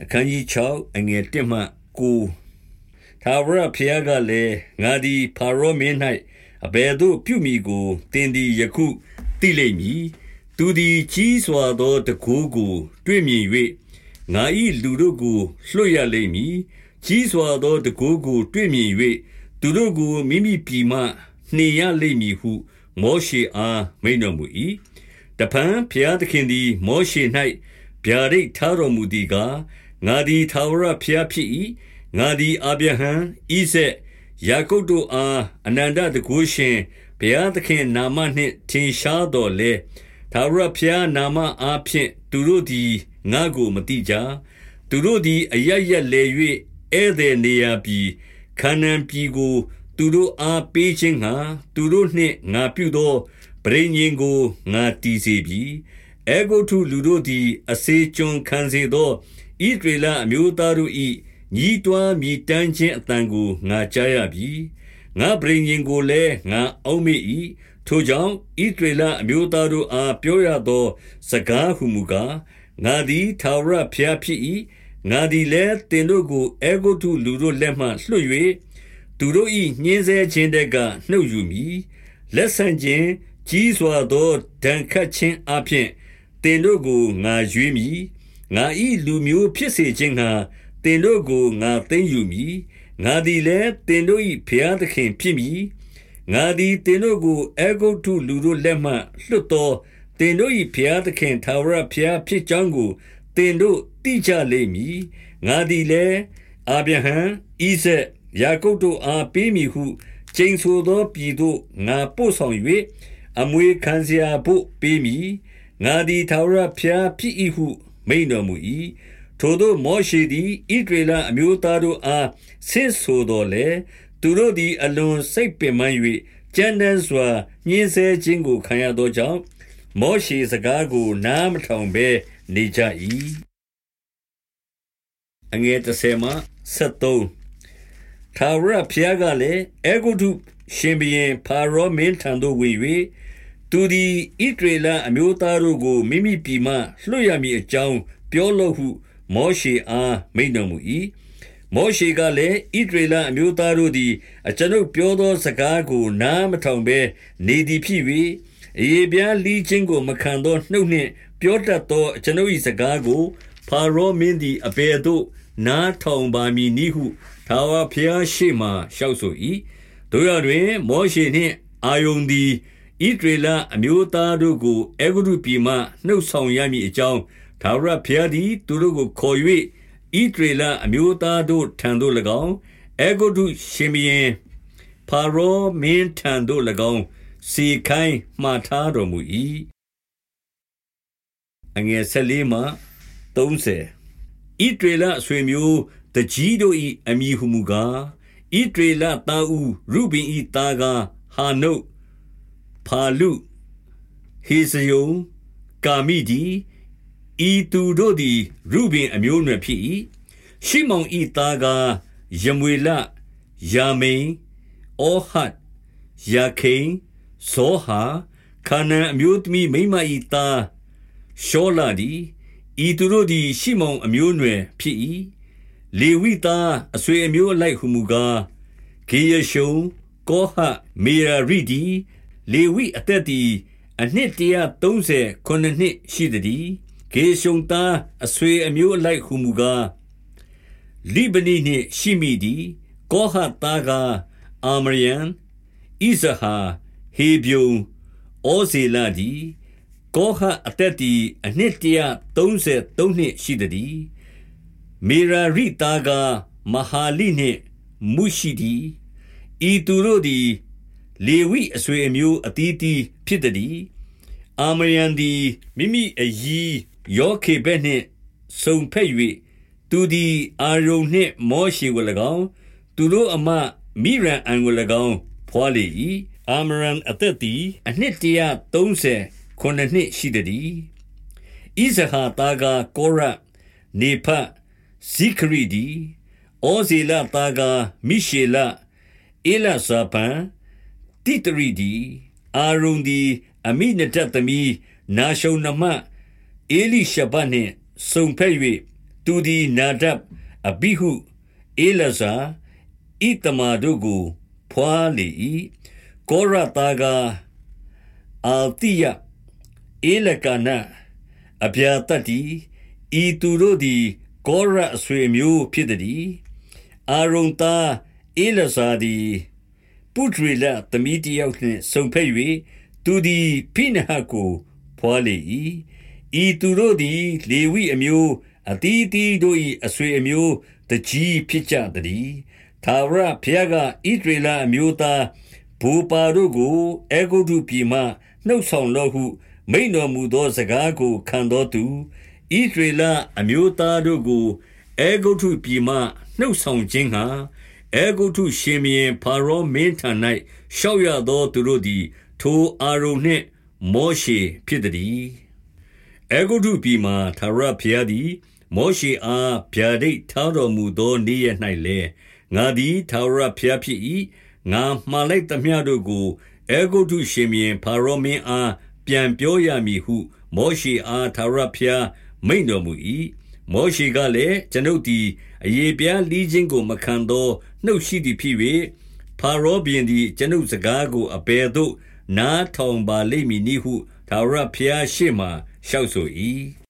အခန်းကြီး6အငယ်1မှ9သာဝရဖျားကလည်းငါသည်ဖာရောမင်း၌အဘယ်သို့ပြုမိကိုတင်သည်ယခုသိလိမ့်မည်သူသည်ကြီးစွာသောတကူကို တွေ့မြင်၍ငါ၏လူတို့ကိုလွှတ်ရလိမ့်မည်ကြီးစွာသောတကူကို တွေ့မြင်၍သူတို့ကိုမိမိပြည်မှနှင်ရလိမ့်မည်ဟုမောရှေအားမိန်တော်မူ၏တပံဖျားသခင်သည် မောရှေ၌ဗျာဒိတ်ထားတော်မူသည်ကား ငါသည်ထာဝရဘုရားဖြစ်၏ငါသည်အာဗြဟံဣဇက်ယာကုပ်တို့အားအနန္တတကုရှင်ဘုရားသခင်နာမနှင့်ထင်ရှားတော်လေထာဝရဘုရားနာမအားဖြင့်သူတို့သည်ငါကိုမတိကြသူတို့သည်အရရက်လေ၍ဧည့်သည်နေရာပြည်ခါနန်ပြည်ကို သူတို့အားပေးခြင်းငှာသူတို့နှင့်ငါပြုသောပရိညင်ကိုငါတီးစေပြီအေဂုထုလူတို့သည် အစေကျွန်ခံစေသော ဣဒရေလအမျိုးသားတို့၏ညီးတွားမြည်တမ်းခြင်းအတန်ကိုငါကြားရပြီငါပရိညင်ကိုလည်းငါအောက်မေ့၏ထိုကြောင့်ဣဒရေလအမျိုးသားတို့အားပြောရသော စကားဟုမူကားငါသည်ထာဝရဘုရားဖြစ်၏ငါသည်လည်းတင်တို့ကိုအေဂုတုလူတို့လက်မှလွှတ်၍သူတို့၏ညှင်းဆဲခြင်းတက်ကနှုတ်ယူမည်လက်ဆန့်ခြင်းကြီးစွာသောဒဏ်ခတ်ခြင်းအပြင်တင်တို့ကိုငါရွေးမည် ငါ၏လူမျိုးဖြစ်စေခြင်းငှာတင်တို့ကိုငါသိမ့်ယူမည်ငါသည်လည်းတင်တို့၏ဖျားသခင်ဖြစ်မည်ငါသည်တင်တို့ကိုအေဂုတ်ထုလူတို့လက်မှလွတ်သောတင်တို့၏ဖျားသခင်သာဝရဖျားဖြစ်ကြောင်းကိုတင်တို့သိကြလိမ့်မည်ငါသည်လည်းအာဗြဟံဣဇက်ယာကုပ်တို့အားပေးမည်ဟုကျိန်ဆိုသောပြည်သို့ငါပို့ဆောင်၍အမွေခံစရာဖို့ပေးမည်ငါသည်သာဝရဖျားဖြစ်၏ဟု မိန်တော်မူ၏ထိုသို့မောရှေသည်ဣဒရေလအမျိုးသားတို့အားဆင့်ဆိုတော်လေသူတို့သည်အလွန်စိတ်ပင်ပန်း၍ကြမ်းတမ်းစွာညှင်းဆဲခြင်းကိုခံရသောကြောင့်မောရှေစကားကိုနားမထောင်ဘဲနေကြ၏အငယ်30မှ73ထာဝရဘုရားကလည်းအေဂုတုရှင်ဘရင်ဖာရောမင်းထံသို့ဝင်၍ သူသည်ဣဒရေလအမျိုးသားတို့ကို မိမိပြည်မှလွှတ်ရမည်အကြောင်း ပြောလော့ဟု မောရှေအားမိန့်တော်မူ၏မောရှေကလည်းဣဒရေလအမျိုးသားတို့သည် အကျွန်ုပ်ပြောသောစကားကိုနားမထောင်ဘဲနေသည်ဖြစ်၍အေပြားလီးခြင်းကိုမခံသောနှုတ်နှင့် ပြောတတ်သောအကျွန်ုပ်၏စကားကိုဖာရောမင်းသည်အဘယ်သို့ နားထောင်ပါမည်နည်းဟုထာဝရဘုရားရှေ့မှလျှောက်ဆို၏တို့ရတွင် မောရှေနှင့်အာယုန်သည် ဣဒရေလအမျိုးသားတို့ကိုအေဂရုပြည်မှနှုတ်ဆောင်ရမည်အကြောင်းသာရဘုရားသည်သူတို့ကိုခေါ်၍ဣဒရေလအမျိုးသားတို့ထံသို့၎င်းအေဂုတုရှင်ဘီရင်ဖာရောမင်းထံသို့၎င်းစီခိုင်းမှားထားတော်မူ၏အငယ်၁၄မှ30ဣဒရေလအဆွေမျိုးတကြီးတို့၏အမိဟုမူကားဣဒရေလသားဦးရုဘင်၏သားကားဟာနုတ် ဖာလုဟေဇယုံကာမိဒီဤသူတို့သည်ရုဘင်အမျိုးအနွယ်ဖြစ်၏ရှိမောင်ဤသားကားယမွေလယာမိန်အောဟတ်ယာခိန်ဇောဟာခါနန်အမျိုးသမီးမိမဤသားရှောလာဒီဤသူတို့သည်ရှိမောင်အမျိုးအနွယ်ဖြစ်၏လေဝိသားအဆွေအမျိုးအလိုက်ဟုမူကားဂေယရှုံကောဟမေရာရိဒီ လေဝိအသက်သည် အနှစ်130ခုနှစ်ရှိသည်ဂေရှုံသားအဆွေအမျိုးအလိုက်ဟုမူကားလိဗနိနှင့်ရှိမိသည်ကောဟသားကအာမရန်ဣဇဟာဟေဗျုံဩဇေလဒီကောဟအသက်သည်အနှစ်133နှစ်ရှိသည်မေရာရိသားကမဟာလိနှင့်မုရှိဒီဤသူတို့သည် လေဝိအဆွေအမျိုးအသီးသီးဖြစ်သည်အာမရန်သည်မိမိအကြီးယောခေဘက်နှင့်စုံဖက်၍သူသည်အာရုန်နှင့်မောရှေကို၎င်းသူတို့အမမိရန်အံကို၎င်းဖွာလေ၏အာမရန်အသက်သည်အနှစ်130ခုနှစ်ရှိသည်ဣဇဟာတာဂါကောရနေဖဇိခရီဒီဩဇေလတာဂါမိရှေလအေလဇာပန် တိတရီဒီအာရုန်ဒီအမိနတသမီနာရှုံနမအေလိရှဘနှင့်စုံဖက်၍သူသည်နာဒပ်အဘိဟုအေလဇာဣတမာတို့ကိုဖွာလေ၏ကောရတာကအာတိယအေလကနအဗျာတတိဤသူတို့သည်ကောရအဆွေမျိုးဖြစ်သည်အာရုန်သားအေလဇာသည် ပုဒရေလသမီးတယောက်နှင့်ဆုံဖက်၍သူသည်ဖိနဟတ်ကိုဖွာလေ၏ဤသူတို့သည် လေဝိအမျိုးအတီးတီတို့၏အဆွေအမျိုးတကြီးဖြစ်ကြသည်သာဝရဖျားကဣဒရေလအမျိုးသားဘူပါတို့ကိုအေဂုတုပြည်မှနှုတ်ဆောင်လော့ဟုမိန်တော်မူသောစကားကိုခံတော်သူဣဒရေလအမျိုးသားတို့ကိုအေဂုတုပြည်မှနှုတ်ဆောင်ခြင်းဟာ အေဂုတုရှင်ဘီရင်ဖာရောမင်းထံ၌ရှောက်ရသောသူတို့သည် ထိုအာရုန်နှင့်မောရှေဖြစ်သည်အေဂုတုပြည်မှသာရဖျားသည် မောရှေအားဗျာဒိတ်ထားတော်မူသောနေ့ရ၌လည်းငါသည်သာရဖျားဖြစ်၏ငါမှားလိုက်သမျှတို့ကိုအေဂုတုရှင်ဘီရင်ဖာရောမင်းအားပြန်ပြောရမည်ဟု မောရှေအားသာရဖျားမိန်တော်မူ၏မောရှေကလည်းကျွန်ုပ်သည် အယေပြားလီးခြင်းကိုမခံသောနှုတ်ရှိသည်ဖြစ်၍ဖာရောဘင်သည်ကျွန်ုပ်စကားကိုအဘယ်သို့ နားထောင်ပါလိမ့်မည်နည်းဟုသာရဖျားရှေ့မှလျှောက်ဆို၏